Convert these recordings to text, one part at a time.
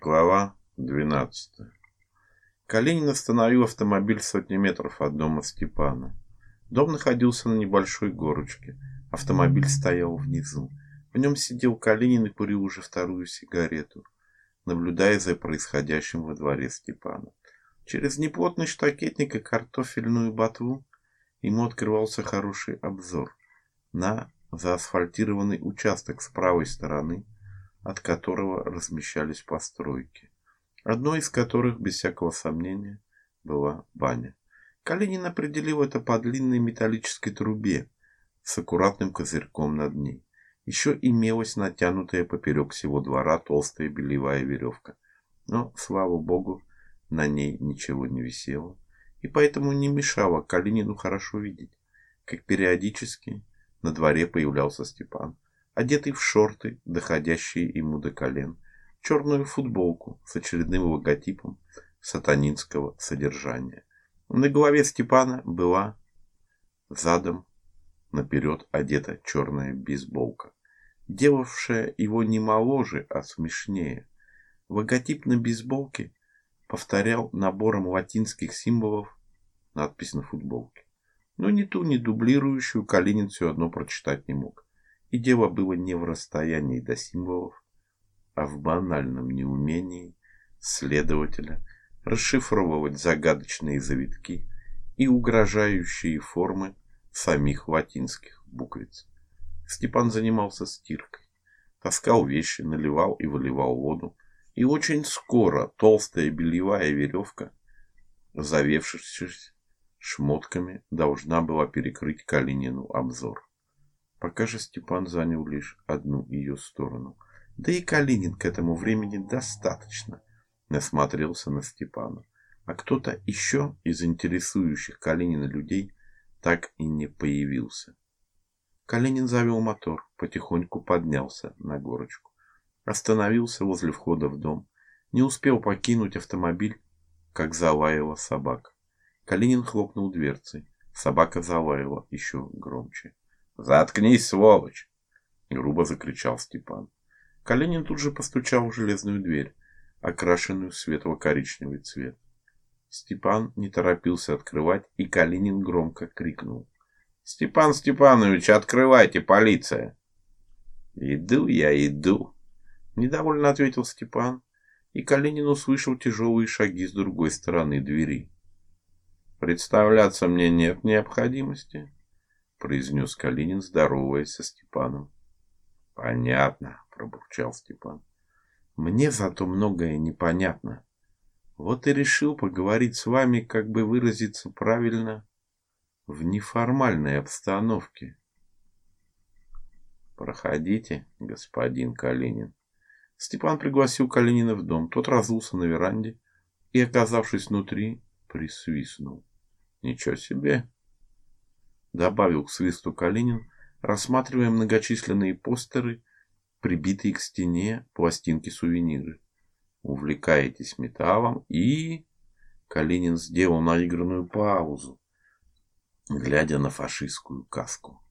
Глава 12. Калинин остановил автомобиль сотни метров от дома Степана. Дом находился на небольшой горочке. Автомобиль стоял внизу. В нем сидел Калинин и курил уже вторую сигарету, наблюдая за происходящим во дворе Степана. Через неплотный штакетник и картофельную ботву ему открывался хороший обзор на заасфальтированный участок с правой стороны – от которого размещались постройки, одной из которых, без всякого сомнения, была баня. Калинин определил это по длинной металлической трубе с аккуратным козырьком над ней. Еще имелась натянутая поперек всего двора толстая белевая веревка. Но, слава богу, на ней ничего не висело, и поэтому не мешало Калинину хорошо видеть, как периодически на дворе появлялся Степан одетый в шорты, доходящие ему до колен, черную футболку с очередным логотипом сатанинского содержания. На голове Степана была задом наперед одета черная бейсболка, делавшая его не моложе, а смешнее. Логотип на бейсболке повторял набором латинских символов надпись на футболке. Но ни ту, ни дублирующую Калинин все одно прочитать не мог. И дело было не в расстоянии до символов, а в банальном неумении следователя расшифровывать загадочные завитки и угрожающие формы самих латинских буквиц. Степан занимался стиркой, таскал вещи, наливал и выливал воду, и очень скоро толстая бельевая веревка, завевшись шмотками, должна была перекрыть Калинину обзор. Пока же Степан занял лишь одну ее сторону. Да и Калинин к этому времени достаточно насмотрелся на Степана. А кто-то еще из интересующих Калинина людей так и не появился. Калинин завел мотор, потихоньку поднялся на горочку. Остановился возле входа в дом. Не успел покинуть автомобиль, как залаяла собака. Калинин хлопнул дверцей. Собака залаяла еще громче. Заткнись, сволочь, грубо закричал Степан. Калинин тут же постучал в железную дверь, окрашенную в светло-коричневый цвет. Степан не торопился открывать, и Калинин громко крикнул: "Степан Степанович, открывайте, полиция!" "Иду я, иду", недовольно ответил Степан, и Калинин услышал тяжелые шаги с другой стороны двери. "Представляться мне нет необходимости", произнес Калинин, здороваясь со Степаном. Понятно, пробурчал Степан. Мне зато многое непонятно. Вот и решил поговорить с вами, как бы выразиться правильно, в неформальной обстановке. Проходите, господин Калинин. Степан пригласил Калинина в дом. Тот разулся на веранде и, оказавшись внутри, присвистнул. Ничего себе, добавил к свисту Калинин, рассматривая многочисленные постеры, прибитые к стене пластинки-сувениры. Увлекаетесь металлом и Калинин сделал наигранную паузу, глядя на фашистскую каску.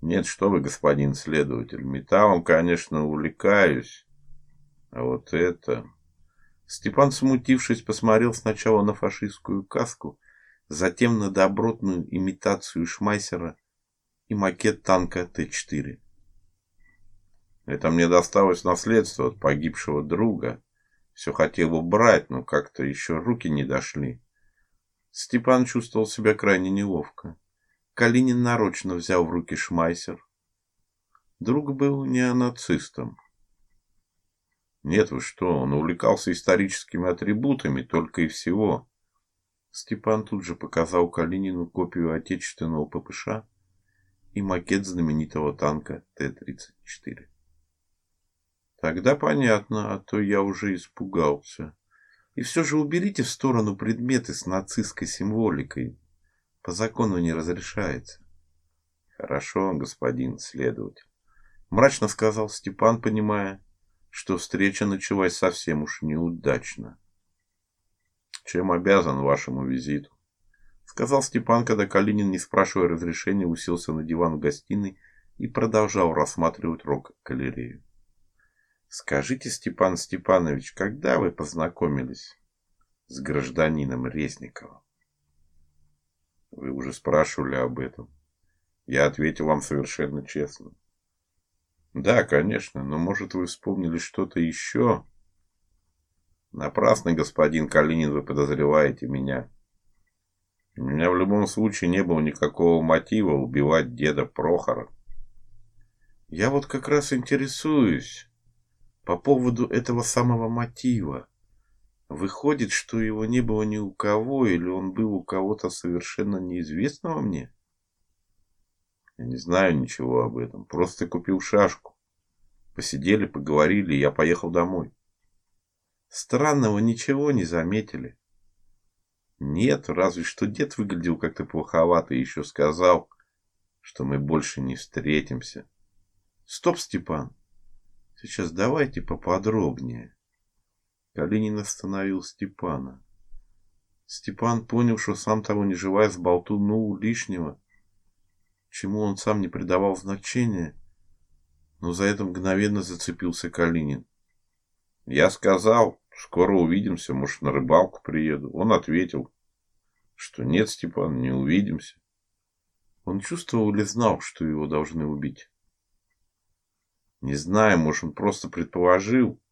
Нет, что вы, господин следователь, металлом, конечно, увлекаюсь, а вот это Степан, смутившись, посмотрел сначала на фашистскую каску, затем на добротную имитацию Шмайсера и макет танка Т-4. Это мне досталось наследство от погибшего друга. Все хотел убрать, но как-то еще руки не дошли. Степан чувствовал себя крайне неловко. Калинин нарочно взял в руки Шмайсер. Друг был не нацистом. Нет, вы что, он увлекался историческими атрибутами только и всего. Степан тут же показал Калинину копию отечественного ППШ и макет знаменитого танка Т-34. Тогда понятно, а то я уже испугался. И все же уберите в сторону предметы с нацистской символикой. По закону не разрешается. Хорошо, господин следователь, мрачно сказал Степан, понимая, что встреча началась совсем уж неудачно. Чем обязан вашему визиту? сказал Степан, когда Калинин, не спрашивая разрешения, уселся на диван в гостиной и продолжал рассматривать рок-галерею. Скажите, Степан Степанович, когда вы познакомились с гражданином Резниковым? Вы уже спрашивали об этом. Я ответил вам совершенно честно. Да, конечно, но может вы вспомнили что-то еще? Напрасно, господин Калинин, вы подозреваете меня. У меня в любом случае не было никакого мотива убивать деда Прохора. Я вот как раз интересуюсь по поводу этого самого мотива. Выходит, что его не было ни у кого, или он был у кого-то совершенно неизвестного мне? Я не знаю ничего об этом. Просто купил шашку. Посидели, поговорили, и я поехал домой. Странного ничего не заметили. Нет, разве что дед выглядел как-то плоховато и еще сказал, что мы больше не встретимся. Стоп, Степан. Сейчас давайте поподробнее. Калинин остановил Степана. Степан понял, что сам того не желая сболтнул лишнего, чему он сам не придавал значения, но за это мгновенно зацепился Калинин. Я сказал, скоро увидимся, может, на рыбалку приеду. Он ответил, что нет, Степан, не увидимся. Он чувствовал или знал, что его должны убить? Не знаю, может, он просто предположил,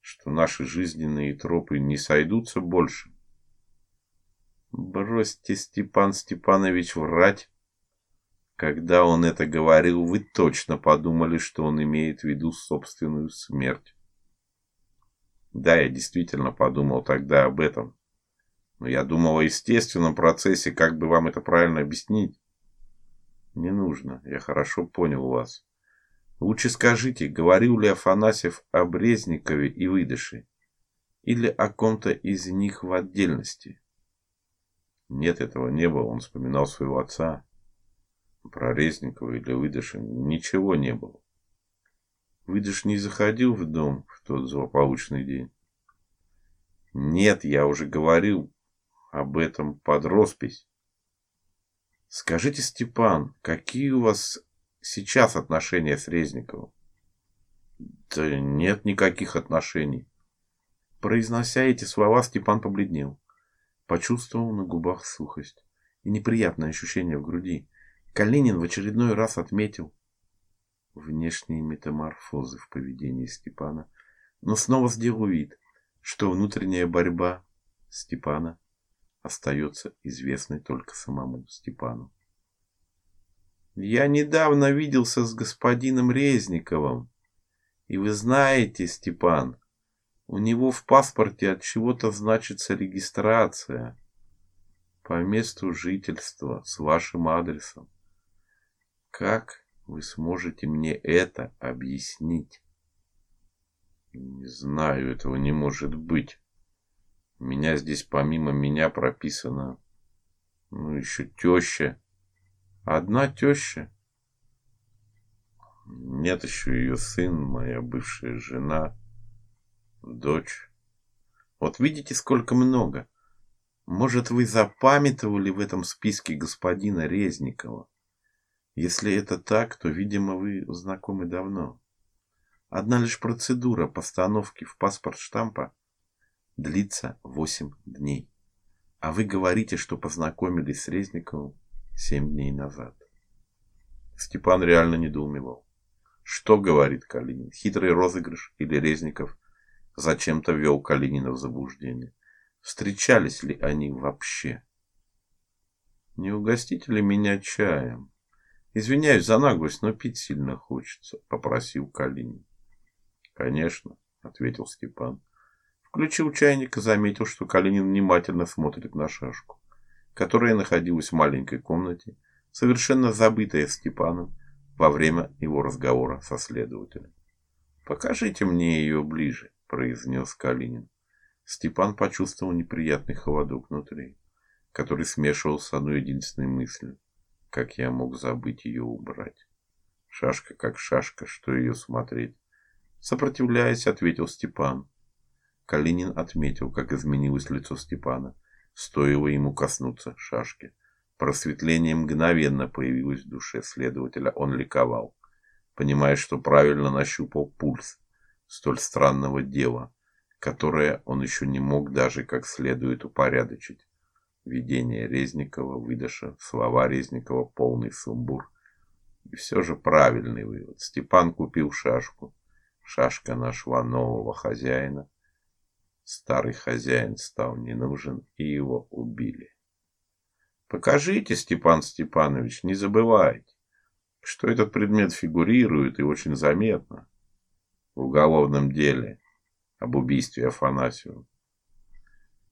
что наши жизненные тропы не сойдутся больше. Бросьте, Степан Степанович, врать. Когда он это говорил, вы точно подумали, что он имеет в виду собственную смерть. Да, я действительно подумал тогда об этом. Но я думал о естественном процессе, как бы вам это правильно объяснить. Не нужно, я хорошо понял вас. Лучше скажите, говорил ли Афанасьев о Брезникове и Выдыше? Или о ком-то из них в отдельности? Нет, этого не было. Он вспоминал своего отца. Про Резникова или Выдыша ничего не было. Выдыш не заходил в дом в тот злополучный день. Нет, я уже говорил об этом под роспись. Скажите, Степан, какие у вас сейчас отношения с Резниковым? Да нет никаких отношений. Произнося эти слова, Степан побледнел. Почувствовал на губах сухость и неприятное ощущение в груди. Калинин в очередной раз отметил внешние метаморфозы в поведении Степана, но снова сделал вид, что внутренняя борьба Степана остается известной только самому Степану. Я недавно виделся с господином Резниковым. И вы знаете, Степан, у него в паспорте от чего-то значится регистрация по месту жительства с вашим адресом. Как вы сможете мне это объяснить? Не знаю, этого не может быть. У меня здесь помимо меня прописано ну еще теща Одна теща. Нет еще ее сын, моя бывшая жена, дочь. Вот видите, сколько много. Может, вы запамятовали в этом списке господина Резникова? Если это так, то, видимо, вы знакомы давно. Одна лишь процедура постановки в паспорт штампа длится восемь дней. А вы говорите, что познакомились с Резниковым семь дней назад. Степан реально недоумевал. Что говорит Калинин? Хитрый розыгрыш или Резников зачем-то вел Калинина в заблуждение? Встречались ли они вообще? Не угостите ли меня чаем? Извиняюсь за наглость, но пить сильно хочется, попросил Калинин. Конечно, ответил Степан. Включил чайник и заметил, что Калинин внимательно смотрит на шашку которая находилась в маленькой комнате, совершенно забытая Степаном во время его разговора со следователем. Покажите мне ее ближе, произнес Калинин. Степан почувствовал неприятный холодок внутри, который смешивался с одной единственной мыслью: как я мог забыть ее убрать? Шашка как шашка, что ее смотреть? Сопротивляясь, ответил Степан. Калинин отметил, как изменилось лицо Степана стоило ему коснуться шашки. Просветление мгновенно появилось в душе следователя. Он ликовал, понимая, что правильно нащупал пульс столь странного дела, которое он еще не мог даже как следует упорядочить. Видение Резникова, выдаша, слова Резникова полный сумбур. И все же правильный вывод. Степан купил шашку. Шашка нашла нового хозяина. Старый хозяин стал не нужен, и его убили. Покажите, Степан Степанович, не забывайте, что этот предмет фигурирует и очень заметно в уголовном деле об убийстве Афанасьева.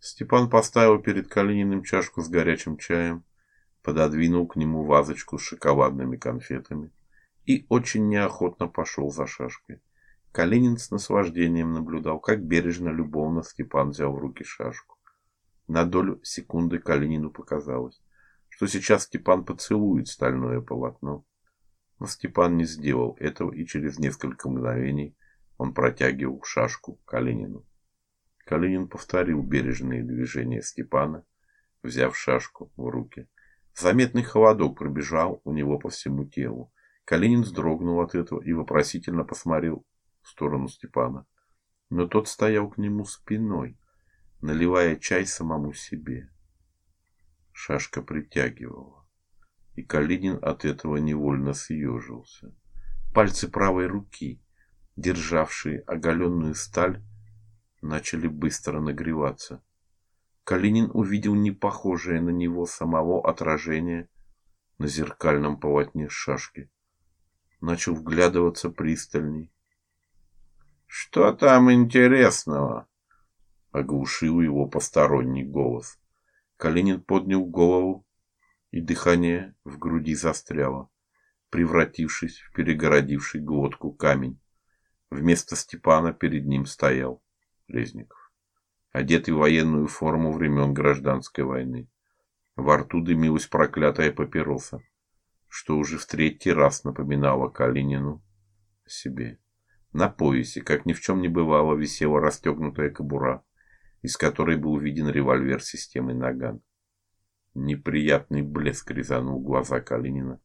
Степан поставил перед Калининым чашку с горячим чаем, пододвинул к нему вазочку с шоколадными конфетами и очень неохотно пошел за шашкой. Калинин с наслаждением наблюдал, как бережно, любовно Степан взял в руки шашку. На долю секунды Калинину показалось, что сейчас Степан поцелует стальное полотно. Но Степан не сделал этого, и через несколько мгновений он протягивал шашку Калинину. Калинин повторил бережные движения Степана, взяв шашку в руки. Заметный холодок пробежал у него по всему телу. Калинин вздрогнул от этого и вопросительно посмотрел в сторону Степана. Но тот стоял к нему спиной, наливая чай самому себе. Шашка притягивала, и Калинин от этого невольно съежился. Пальцы правой руки, державшие оголенную сталь, начали быстро нагреваться. Калинин увидел непохожее на него самого отражение на зеркальном полотне шашки. Начал вглядываться пристальней. Что там интересного? оглушил его посторонний голос. Калинин поднял голову, и дыхание в груди застряло, превратившись в перегородивший глотку камень. Вместо Степана перед ним стоял Резников, одетый в военную форму времен гражданской войны. Во рту дымилась проклятая папироса, что уже в третий раз напоминало Калинину о себе. На поясе, как ни в чем не бывало, висела расстегнутая кобура, из которой был виден револьвер системы Наган. Неприятный блеск резанул глаза Калинина,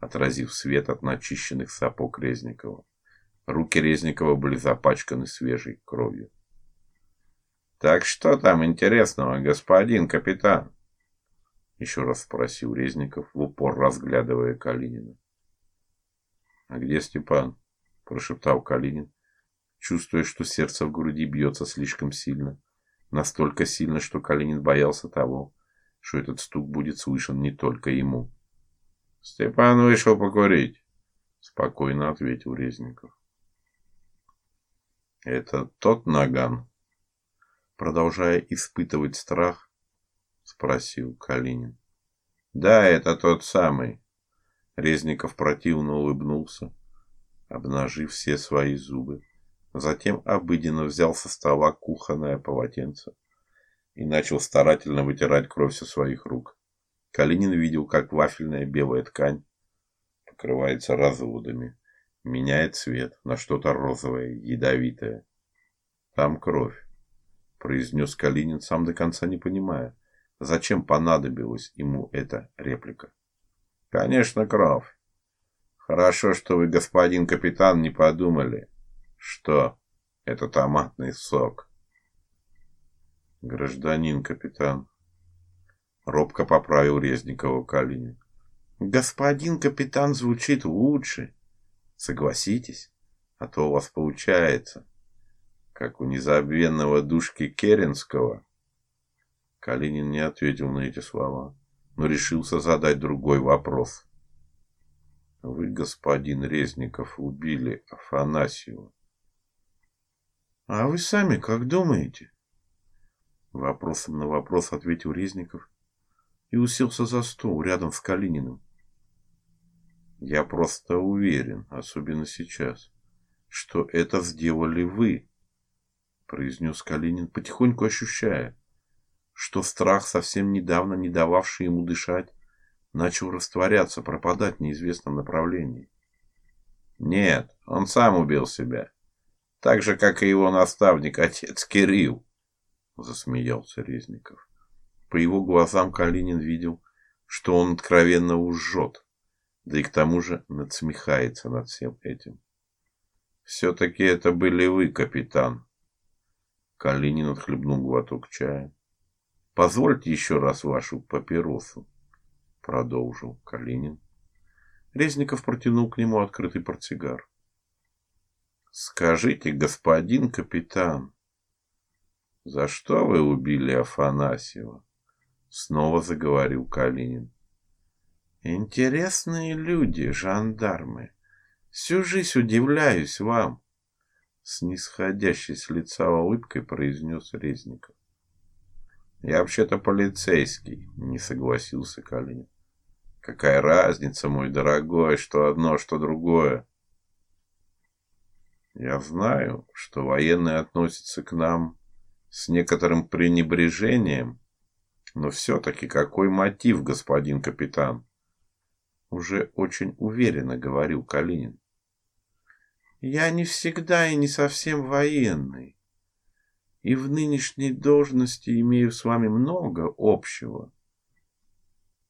отразив свет от начищенных сапог Резникова. Руки Резникова были запачканы свежей кровью. Так что там интересного, господин капитан? Еще раз спросил Резников, в упор разглядывая Калинина. А где Степан? прошептал Калинин, чувствуя, что сердце в груди бьется слишком сильно, настолько сильно, что Калинин боялся того, что этот стук будет слышен не только ему. Степан вышел покурить, спокойно ответил Резников. Это тот наган, продолжая испытывать страх, спросил Калинин. Да, это тот самый. Резников противно улыбнулся обнажив все свои зубы. Затем обыденно взял со стола кухонное полотенце и начал старательно вытирать кровь со своих рук. Калинин видел, как вафельная белая ткань покрывается разводами, меняет цвет на что-то розовое, ядовитое. Там кровь, произнес Калинин, сам до конца не понимая, зачем понадобилась ему эта реплика. Конечно, кровь. Хорошо, что вы, господин капитан, не подумали, что это томатный сок. Гражданин капитан робко поправил Резникова Калинин. Господин капитан звучит лучше. Согласитесь, а то у вас получается как у незабвенного душки Керенского. Калинин не ответил на эти слова, но решился задать другой вопрос. Вы, господин Резников, убили Афанасьева. А вы сами как думаете? Вопросом на вопрос ответил Резников и уселся за стол рядом с Калининым. Я просто уверен, особенно сейчас, что это сделали вы, произнес Калинин, потихоньку ощущая, что страх, совсем недавно не дававший ему дышать, начал растворяться, пропадать в неизвестном направлении. Нет, он сам убил себя, так же как и его наставник отец Кирилл, засмеялся Резников. По его глазам Калинин видел, что он откровенно ужжет, да и к тому же надсмехается над всем этим. все таки это были вы, капитан. Калинин отхлебнул глоток чая. Позвольте еще раз вашу папиросу, продолжил Калинин. Резников протянул к нему открытый портсигар. Скажите, господин капитан, за что вы убили Афанасьева? снова заговорил Калинин. Интересные люди, жандармы. Всю жизнь удивляюсь вам, с нисходящей с лица улыбкой произнес Резников. Я вообще-то полицейский, не согласился Калинин. Какая разница, мой дорогой, что одно, что другое? Я знаю, что военные относятся к нам с некоторым пренебрежением, но все таки какой мотив, господин капитан? уже очень уверенно говорил Калинин. Я не всегда и не совсем военный. И в нынешней должности имею с вами много общего,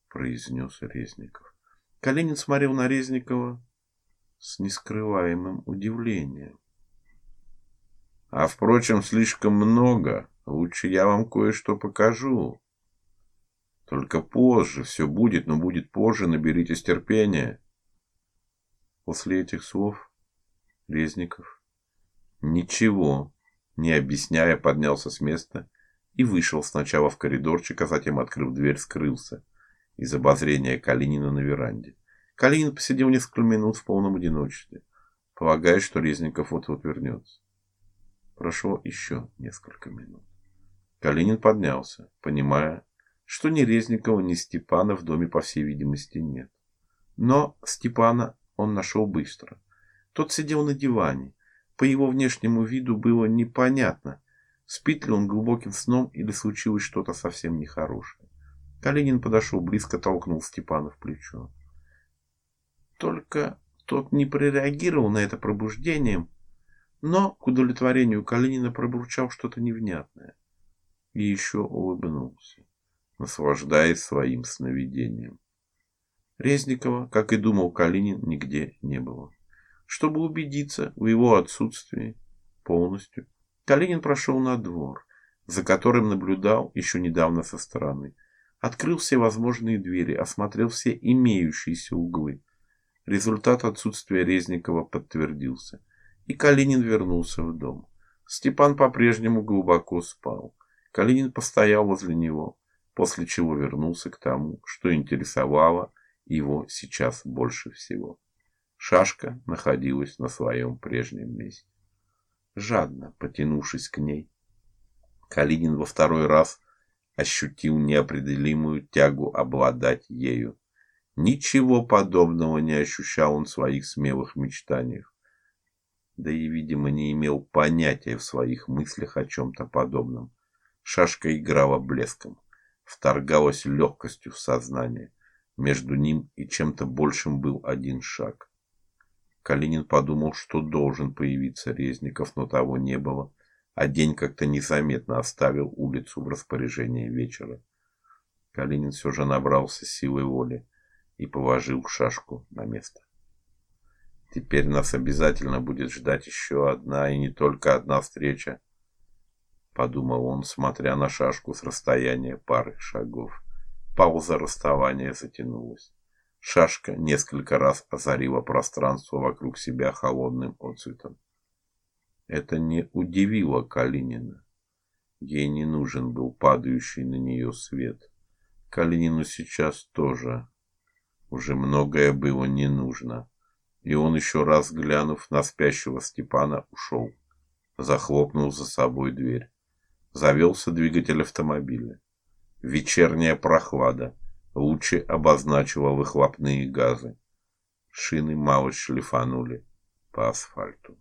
произнес Резников. Калинин смотрел на Резникова с нескрываемым удивлением. А впрочем, слишком много. Лучше я вам кое-что покажу. Только позже все будет, но будет позже, наберитесь терпения. После этих слов Резников ничего не объясняя поднялся с места и вышел сначала в коридорчик, а затем, открыв дверь, скрылся из обозрения Калинина на веранде. Калинин посидел несколько минут в полном одиночестве, полагая, что Резников вот-вот вернется. Прошло еще несколько минут. Калинин поднялся, понимая, что ни Резникова, ни Степана в доме, по всей видимости, нет. Но Степана он нашел быстро. Тот сидел на диване. По его внешнему виду было непонятно, спит ли он глубоким сном или случилось что-то совсем нехорошее. Калинин подошел близко, толкнул Степана в плечо. Только тот не прореагировал на это пробуждением, но к удовлетворению Калинина пробурчал что-то невнятное и еще улыбнулся наслаждаясь своим сновидением. Резникова, как и думал Калинин, нигде не было. Чтобы убедиться в его отсутствии полностью, Калинин прошел на двор, за которым наблюдал еще недавно со стороны. Открыл все возможные двери, осмотрел все имеющиеся углы. Результат отсутствия Резникова подтвердился, и Калинин вернулся в дом. Степан по-прежнему глубоко спал. Калинин постоял возле него, после чего вернулся к тому, что интересовало его сейчас больше всего. Шашка находилась на своем прежнем месте. Жадно потянувшись к ней, Калинин во второй раз ощутил неопределимую тягу обладать ею. Ничего подобного не ощущал он в своих смелых мечтаниях. Да и, видимо, не имел понятия в своих мыслях о чем то подобном. Шашка играла блеском вторгалась легкостью в сознание. Между ним и чем-то большим был один шаг. Калинин подумал, что должен появиться Резников, но того не было, а день как-то незаметно оставил улицу в распоряжении вечера. Калинин все же набрался силы воли и положил шашку на место. Теперь нас обязательно будет ждать еще одна и не только одна встреча подумал он, смотря на шашку с расстояния пары шагов. Пауза расставания затянулась. Шашка несколько раз озарила пространство вокруг себя холодным отцветом. Это не удивило Калинина. Ей не нужен был падающий на нее свет. Калинину сейчас тоже уже многое было не нужно. И он еще раз глянув на спящего Степана, ушел, захлопнул за собой дверь. Завелся двигатель автомобиля. Вечерняя прохлада лучше обозначила выхлопные газы. Шины мало шлифанули по асфальту.